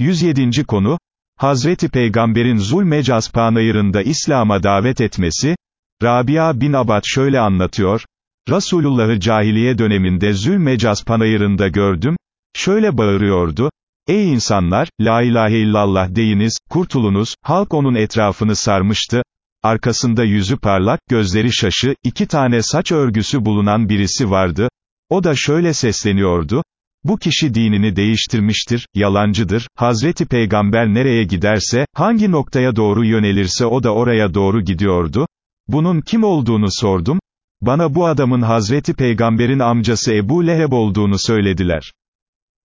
107. konu, Hazreti Peygamber'in Zulmecaz panayırında İslam'a davet etmesi, Rabia bin Abad şöyle anlatıyor, Resulullah'ı cahiliye döneminde Zülmecaz panayırında gördüm, şöyle bağırıyordu, Ey insanlar, la ilahe illallah deyiniz, kurtulunuz, halk onun etrafını sarmıştı, arkasında yüzü parlak, gözleri şaşı, iki tane saç örgüsü bulunan birisi vardı, o da şöyle sesleniyordu, bu kişi dinini değiştirmiştir, yalancıdır, Hazreti Peygamber nereye giderse, hangi noktaya doğru yönelirse o da oraya doğru gidiyordu, bunun kim olduğunu sordum, bana bu adamın Hazreti Peygamber'in amcası Ebu Leheb olduğunu söylediler.